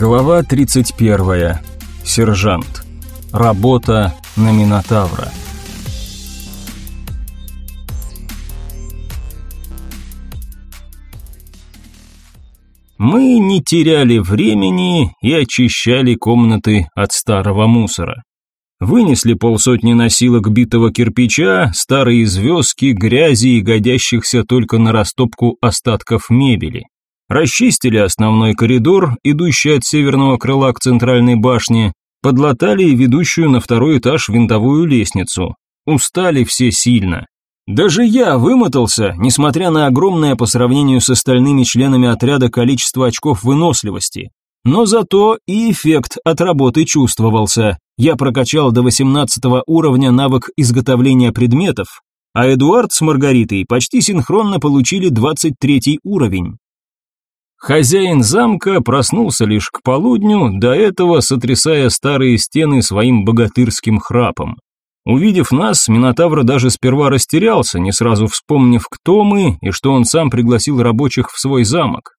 Глава 31. Сержант. Работа на Минотавра. Мы не теряли времени и очищали комнаты от старого мусора. Вынесли полсотни носилок битого кирпича, старые звездки, грязи и годящихся только на растопку остатков мебели. Расчистили основной коридор, идущий от северного крыла к центральной башне, подлатали ведущую на второй этаж винтовую лестницу. Устали все сильно. Даже я вымотался, несмотря на огромное по сравнению с остальными членами отряда количество очков выносливости. Но зато и эффект от работы чувствовался. Я прокачал до 18 уровня навык изготовления предметов, а Эдуард с Маргаритой почти синхронно получили 23 уровень. Хозяин замка проснулся лишь к полудню, до этого сотрясая старые стены своим богатырским храпом. Увидев нас, Минотавр даже сперва растерялся, не сразу вспомнив, кто мы и что он сам пригласил рабочих в свой замок.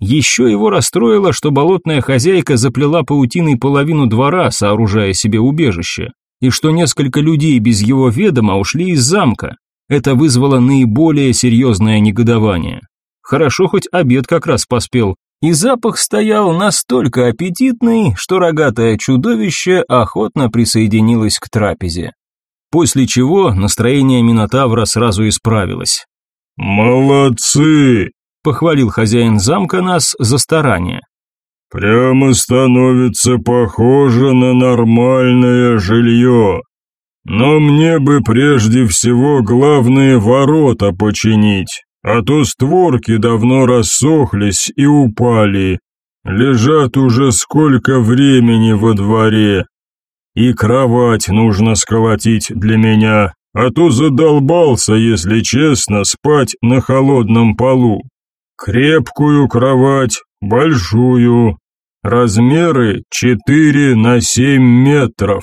Еще его расстроило, что болотная хозяйка заплела паутиной половину двора, сооружая себе убежище, и что несколько людей без его ведома ушли из замка. Это вызвало наиболее серьезное негодование. Хорошо хоть обед как раз поспел, и запах стоял настолько аппетитный, что рогатое чудовище охотно присоединилось к трапезе. После чего настроение Минотавра сразу исправилось. «Молодцы!» – похвалил хозяин замка нас за старание. «Прямо становится похоже на нормальное жилье. Но мне бы прежде всего главные ворота починить а то створки давно рассохлись и упали, лежат уже сколько времени во дворе. И кровать нужно сколотить для меня, а то задолбался, если честно, спать на холодном полу. Крепкую кровать, большую, размеры 4 на 7 метров.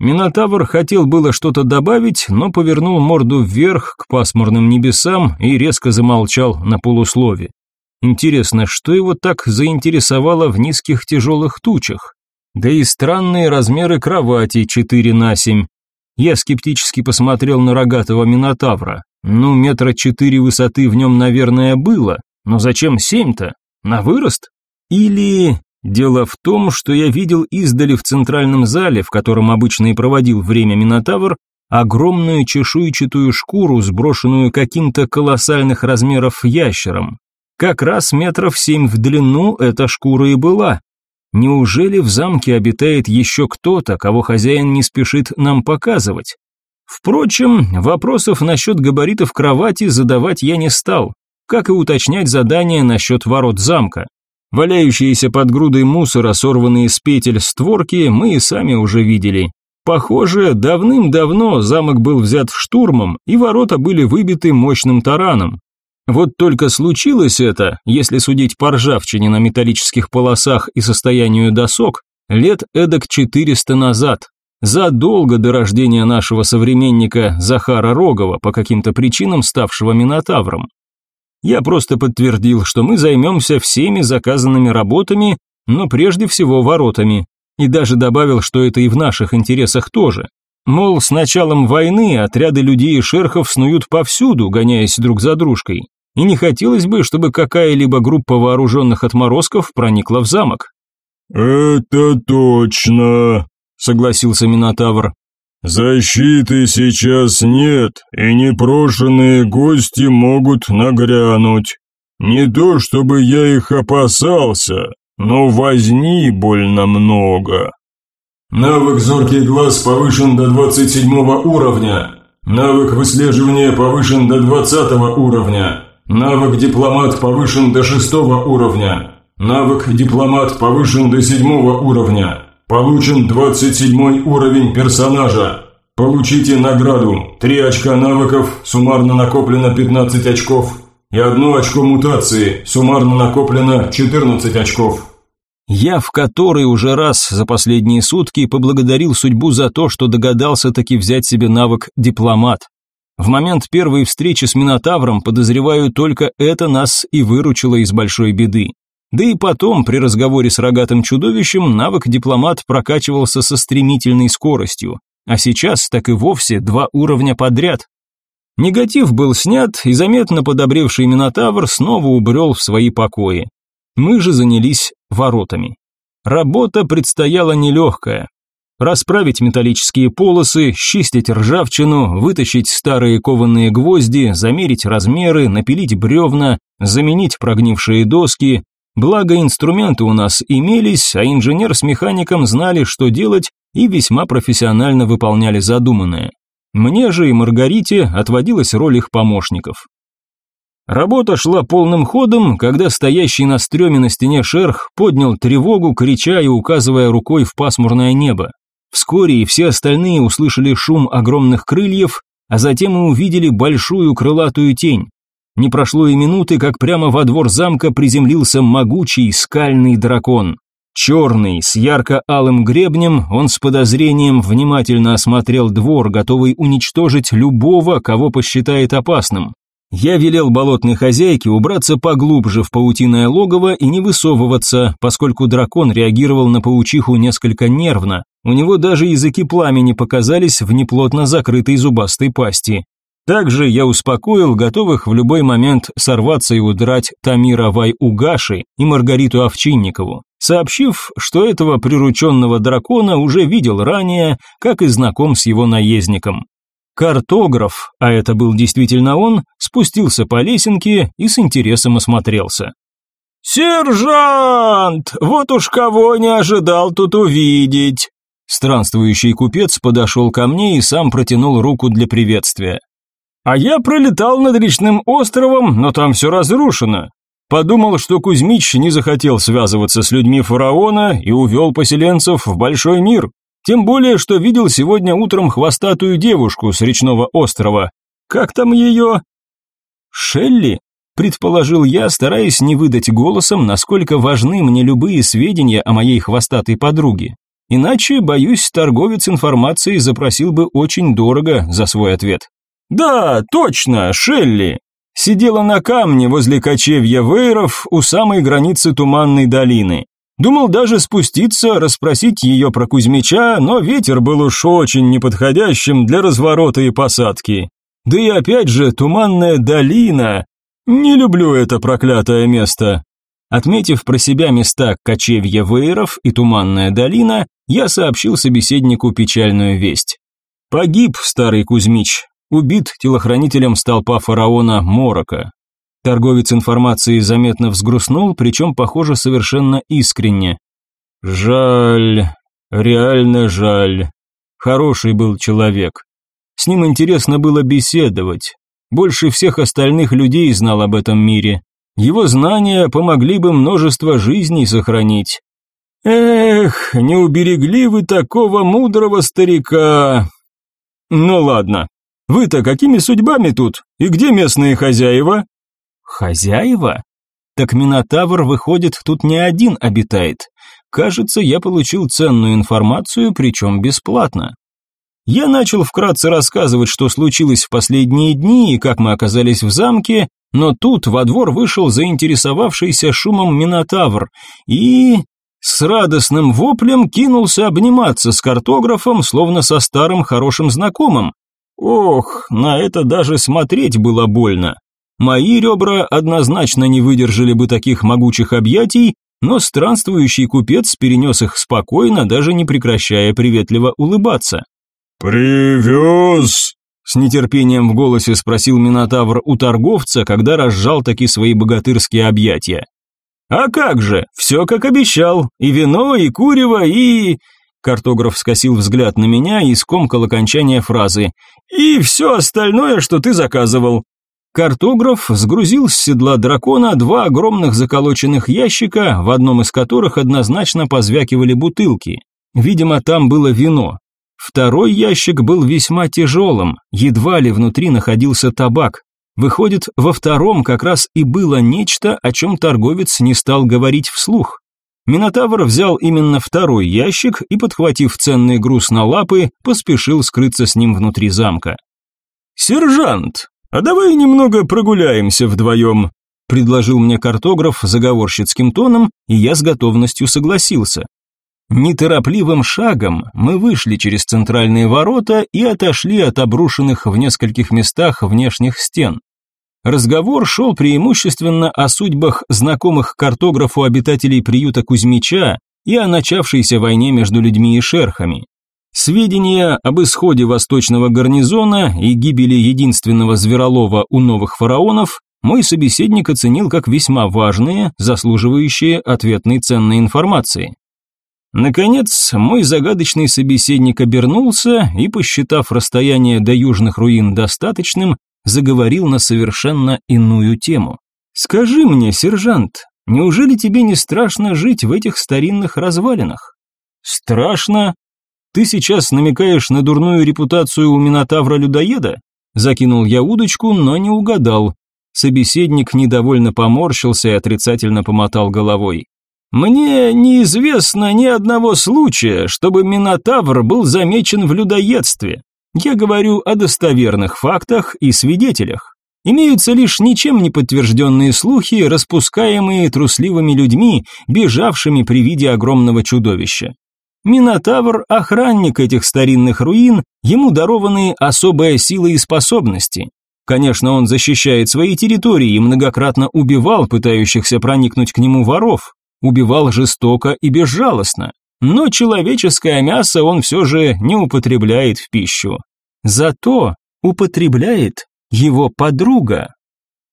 Минотавр хотел было что-то добавить, но повернул морду вверх к пасмурным небесам и резко замолчал на полуслове. Интересно, что его так заинтересовало в низких тяжелых тучах? Да и странные размеры кровати 4 на 7. Я скептически посмотрел на рогатого Минотавра. Ну, метра четыре высоты в нем, наверное, было, но зачем семь-то? На вырост? Или Дело в том, что я видел издали в центральном зале, в котором обычно и проводил время Минотавр, огромную чешуйчатую шкуру, сброшенную каким-то колоссальных размеров ящером. Как раз метров семь в длину эта шкура и была. Неужели в замке обитает еще кто-то, кого хозяин не спешит нам показывать? Впрочем, вопросов насчет габаритов кровати задавать я не стал, как и уточнять задание насчет ворот замка. Валяющиеся под грудой мусора, сорванные с петель створки, мы и сами уже видели. Похоже, давным-давно замок был взят штурмом, и ворота были выбиты мощным тараном. Вот только случилось это, если судить по ржавчине на металлических полосах и состоянию досок, лет эдак 400 назад, задолго до рождения нашего современника Захара Рогова, по каким-то причинам ставшего Минотавром. Я просто подтвердил, что мы займемся всеми заказанными работами, но прежде всего воротами. И даже добавил, что это и в наших интересах тоже. Мол, с началом войны отряды людей и шерхов снуют повсюду, гоняясь друг за дружкой. И не хотелось бы, чтобы какая-либо группа вооруженных отморозков проникла в замок. «Это точно», — согласился Минотавр. «Защиты сейчас нет, и непрошенные гости могут нагрянуть. Не то чтобы я их опасался, но возни больно много». Навык «Зоркий глаз» повышен до 27 уровня. Навык выслеживания повышен до 20 уровня. Навык «Дипломат» повышен до 6 уровня. Навык «Дипломат» повышен до 7 уровня. Получен 27 уровень персонажа. Получите награду. 3 очка навыков, суммарно накоплено 15 очков. И одно очко мутации, суммарно накоплено 14 очков. Я в который уже раз за последние сутки поблагодарил судьбу за то, что догадался таки взять себе навык «дипломат». В момент первой встречи с Минотавром, подозреваю, только это нас и выручило из большой беды. Да и потом, при разговоре с рогатым чудовищем, навык дипломат прокачивался со стремительной скоростью. А сейчас так и вовсе два уровня подряд. Негатив был снят, и заметно подобревший Минотавр снова убрел в свои покои. Мы же занялись воротами. Работа предстояла нелегкая. Расправить металлические полосы, счистить ржавчину, вытащить старые кованые гвозди, замерить размеры, напилить бревна, заменить прогнившие доски. Благо инструменты у нас имелись, а инженер с механиком знали, что делать, и весьма профессионально выполняли задуманное. Мне же и Маргарите отводилась роль их помощников. Работа шла полным ходом, когда стоящий на стреме на стене шерх поднял тревогу, крича и указывая рукой в пасмурное небо. Вскоре и все остальные услышали шум огромных крыльев, а затем и увидели большую крылатую тень. Не прошло и минуты, как прямо во двор замка приземлился могучий скальный дракон. Черный, с ярко-алым гребнем, он с подозрением внимательно осмотрел двор, готовый уничтожить любого, кого посчитает опасным. Я велел болотной хозяйке убраться поглубже в паутиное логово и не высовываться, поскольку дракон реагировал на паучиху несколько нервно. У него даже языки пламени показались в неплотно закрытой зубастой пасти. Также я успокоил готовых в любой момент сорваться и удрать Тамира Вай-Угаши и Маргариту Овчинникову сообщив, что этого прирученного дракона уже видел ранее, как и знаком с его наездником. Картограф, а это был действительно он, спустился по лесенке и с интересом осмотрелся. «Сержант! Вот уж кого не ожидал тут увидеть!» Странствующий купец подошел ко мне и сам протянул руку для приветствия. «А я пролетал над речным островом, но там все разрушено. Подумал, что Кузьмич не захотел связываться с людьми фараона и увел поселенцев в большой мир. Тем более, что видел сегодня утром хвостатую девушку с речного острова. Как там ее? Шелли? Предположил я, стараясь не выдать голосом, насколько важны мне любые сведения о моей хвостатой подруге. Иначе, боюсь, торговец информацией запросил бы очень дорого за свой ответ. «Да, точно, Шелли. Сидела на камне возле кочевья Вейров у самой границы Туманной долины. Думал даже спуститься, расспросить ее про Кузьмича, но ветер был уж очень неподходящим для разворота и посадки. Да и опять же, Туманная долина. Не люблю это проклятое место. Отметив про себя места кочевья Вейров и Туманная долина, я сообщил собеседнику печальную весть. Погиб старый Кузьмич, убит телохранителем столпа фараона Морока. Торговец информацией заметно взгрустнул, причем, похоже, совершенно искренне. Жаль, реально жаль. Хороший был человек. С ним интересно было беседовать. Больше всех остальных людей знал об этом мире. Его знания помогли бы множество жизней сохранить. Эх, не уберегли вы такого мудрого старика. Ну ладно, вы-то какими судьбами тут? И где местные хозяева? Хозяева? Так Минотавр, выходит, тут не один обитает. Кажется, я получил ценную информацию, причем бесплатно. Я начал вкратце рассказывать, что случилось в последние дни и как мы оказались в замке, но тут во двор вышел заинтересовавшийся шумом Минотавр и... с радостным воплем кинулся обниматься с картографом, словно со старым хорошим знакомым. Ох, на это даже смотреть было больно. Мои ребра однозначно не выдержали бы таких могучих объятий, но странствующий купец перенес их спокойно, даже не прекращая приветливо улыбаться. «Привез?» С нетерпением в голосе спросил Минотавр у торговца, когда разжал таки свои богатырские объятия. «А как же, все как обещал, и вино, и курево, и...» Картограф скосил взгляд на меня и скомкал окончание фразы. «И все остальное, что ты заказывал». Картограф сгрузил с седла дракона два огромных заколоченных ящика, в одном из которых однозначно позвякивали бутылки. Видимо, там было вино. Второй ящик был весьма тяжелым, едва ли внутри находился табак. Выходит, во втором как раз и было нечто, о чем торговец не стал говорить вслух. Минотавр взял именно второй ящик и, подхватив ценный груз на лапы, поспешил скрыться с ним внутри замка. «Сержант, а давай немного прогуляемся вдвоем», предложил мне картограф заговорщицким тоном, и я с готовностью согласился. Неторопливым шагом мы вышли через центральные ворота и отошли от обрушенных в нескольких местах внешних стен. Разговор шел преимущественно о судьбах знакомых картографу обитателей приюта Кузьмича и о начавшейся войне между людьми и шерхами. Сведения об исходе восточного гарнизона и гибели единственного зверолова у новых фараонов мой собеседник оценил как весьма важные, заслуживающие ответной ценной информации. Наконец, мой загадочный собеседник обернулся и, посчитав расстояние до южных руин достаточным, заговорил на совершенно иную тему. «Скажи мне, сержант, неужели тебе не страшно жить в этих старинных развалинах?» «Страшно? Ты сейчас намекаешь на дурную репутацию у Минотавра-людоеда?» Закинул я удочку, но не угадал. Собеседник недовольно поморщился и отрицательно помотал головой. «Мне неизвестно ни одного случая, чтобы Минотавр был замечен в людоедстве. Я говорю о достоверных фактах и свидетелях. Имеются лишь ничем не подтвержденные слухи, распускаемые трусливыми людьми, бежавшими при виде огромного чудовища. Минотавр – охранник этих старинных руин, ему дарованы особая сила и способности. Конечно, он защищает свои территории и многократно убивал пытающихся проникнуть к нему воров, убивал жестоко и безжалостно но человеческое мясо он все же не употребляет в пищу. Зато употребляет его подруга.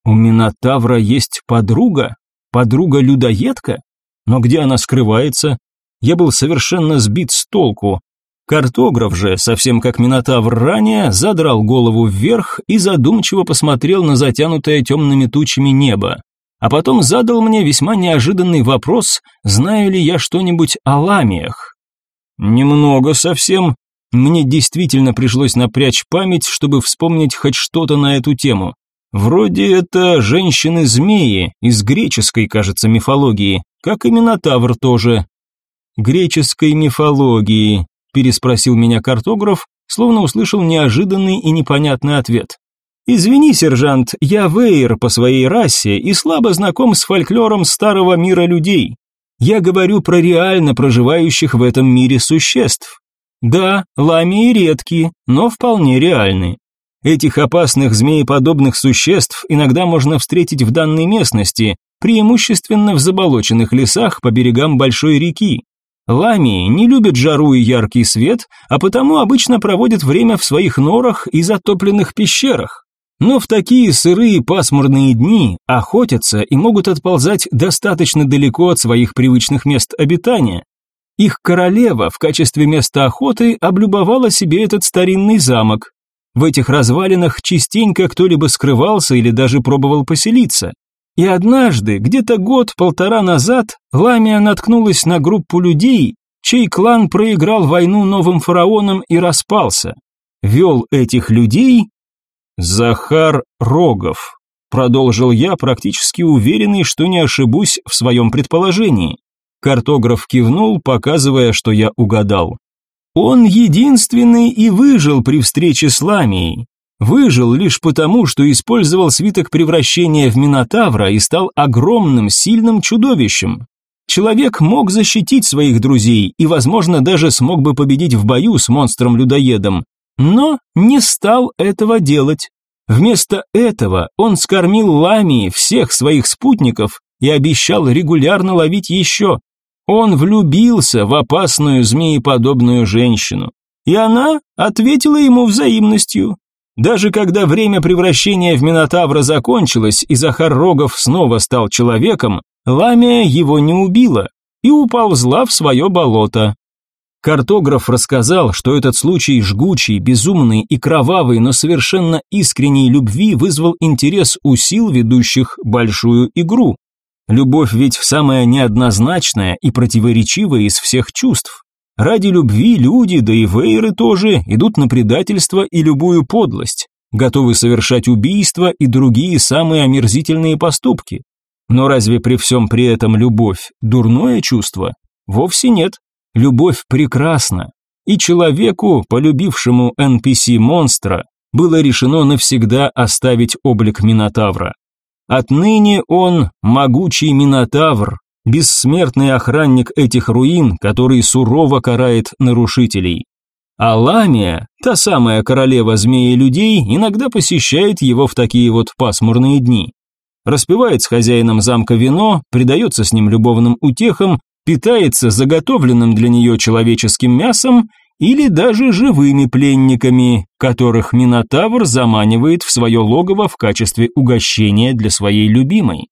У Минотавра есть подруга? Подруга-людоедка? Но где она скрывается? Я был совершенно сбит с толку. Картограф же, совсем как Минотавр ранее, задрал голову вверх и задумчиво посмотрел на затянутое темными тучами небо а потом задал мне весьма неожиданный вопрос, знаю ли я что-нибудь о ламиях. Немного совсем. Мне действительно пришлось напрячь память, чтобы вспомнить хоть что-то на эту тему. Вроде это женщины-змеи из греческой, кажется, мифологии, как и Минотавр тоже. Греческой мифологии, переспросил меня картограф, словно услышал неожиданный и непонятный ответ. «Извини, сержант, я вейер по своей расе и слабо знаком с фольклором старого мира людей. Я говорю про реально проживающих в этом мире существ. Да, ламии редкие, но вполне реальные. Этих опасных змееподобных существ иногда можно встретить в данной местности, преимущественно в заболоченных лесах по берегам большой реки. Ламии не любят жару и яркий свет, а потому обычно проводят время в своих норах и затопленных пещерах. Но в такие сырые пасмурные дни охотятся и могут отползать достаточно далеко от своих привычных мест обитания. Их королева в качестве места охоты облюбовала себе этот старинный замок. В этих развалинах частенько кто-либо скрывался или даже пробовал поселиться. И однажды, где-то год-полтора назад, Ламия наткнулась на группу людей, чей клан проиграл войну новым фараонам и распался. Вел этих людей «Захар Рогов», – продолжил я, практически уверенный, что не ошибусь в своем предположении. Картограф кивнул, показывая, что я угадал. Он единственный и выжил при встрече с Ламией. Выжил лишь потому, что использовал свиток превращения в Минотавра и стал огромным, сильным чудовищем. Человек мог защитить своих друзей и, возможно, даже смог бы победить в бою с монстром-людоедом, но не стал этого делать. Вместо этого он скормил ламии всех своих спутников и обещал регулярно ловить еще. Он влюбился в опасную змееподобную женщину, и она ответила ему взаимностью. Даже когда время превращения в Минотавра закончилось и Захар Рогов снова стал человеком, Ламия его не убила и уползла в свое болото. Картограф рассказал, что этот случай жгучий, безумный и кровавый, но совершенно искренней любви вызвал интерес у сил, ведущих большую игру. Любовь ведь самая неоднозначная и противоречивая из всех чувств. Ради любви люди, да и вейры тоже, идут на предательство и любую подлость, готовы совершать убийства и другие самые омерзительные поступки. Но разве при всем при этом любовь – дурное чувство? Вовсе нет. Любовь прекрасна, и человеку, полюбившему NPC-монстра, было решено навсегда оставить облик Минотавра. Отныне он могучий Минотавр, бессмертный охранник этих руин, который сурово карает нарушителей. А Ламия, та самая королева змеи людей, иногда посещает его в такие вот пасмурные дни. Распивает с хозяином замка вино, предается с ним любовным утехам, питается заготовленным для нее человеческим мясом или даже живыми пленниками, которых Минотавр заманивает в свое логово в качестве угощения для своей любимой.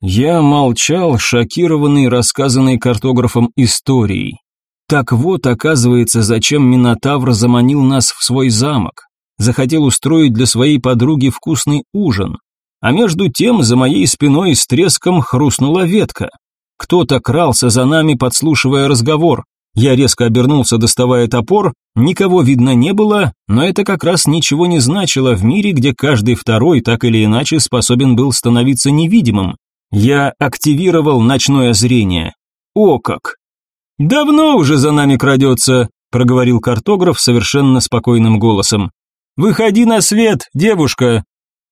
Я молчал, шокированный рассказанной картографом историей. Так вот, оказывается, зачем Минотавр заманил нас в свой замок. Захотел устроить для своей подруги вкусный ужин. А между тем за моей спиной с треском хрустнула ветка. Кто-то крался за нами, подслушивая разговор. Я резко обернулся, доставая топор, никого видно не было, но это как раз ничего не значило в мире, где каждый второй так или иначе способен был становиться невидимым. Я активировал ночное зрение. О как! «Давно уже за нами крадется», – проговорил картограф совершенно спокойным голосом. «Выходи на свет, девушка!»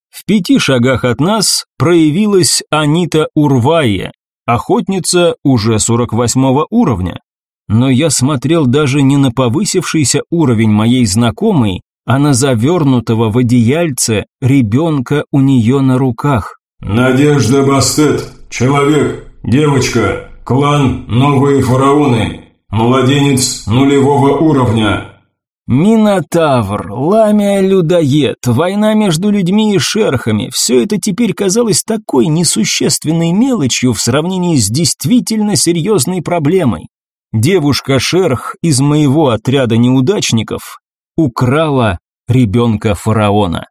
В пяти шагах от нас проявилась Анита Урвая, охотница уже 48 уровня. Но я смотрел даже не на повысившийся уровень моей знакомой, а на завернутого в одеяльце ребенка у нее на руках. «Надежда Бастет, человек, девочка, клан Новые Фараоны, младенец нулевого уровня». Минотавр, ламия-людоед, война между людьми и шерхами – все это теперь казалось такой несущественной мелочью в сравнении с действительно серьезной проблемой. Девушка-шерх из моего отряда неудачников украла ребенка фараона.